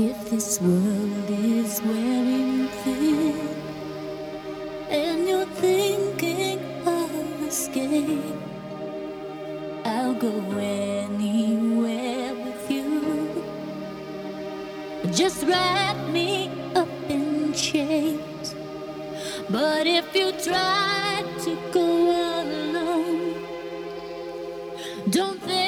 If this world is wearing thin and you're thinking of escape, I'll go anywhere with you. Just wrap me up in chains. But if you try to go alone, don't think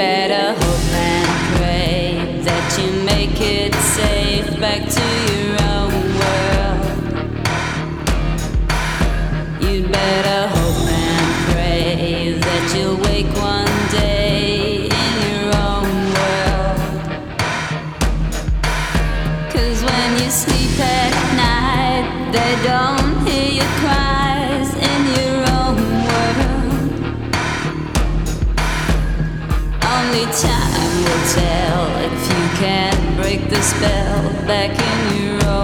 better hope and pray that you make it safe back to your Only time will tell if you can break the spell back in your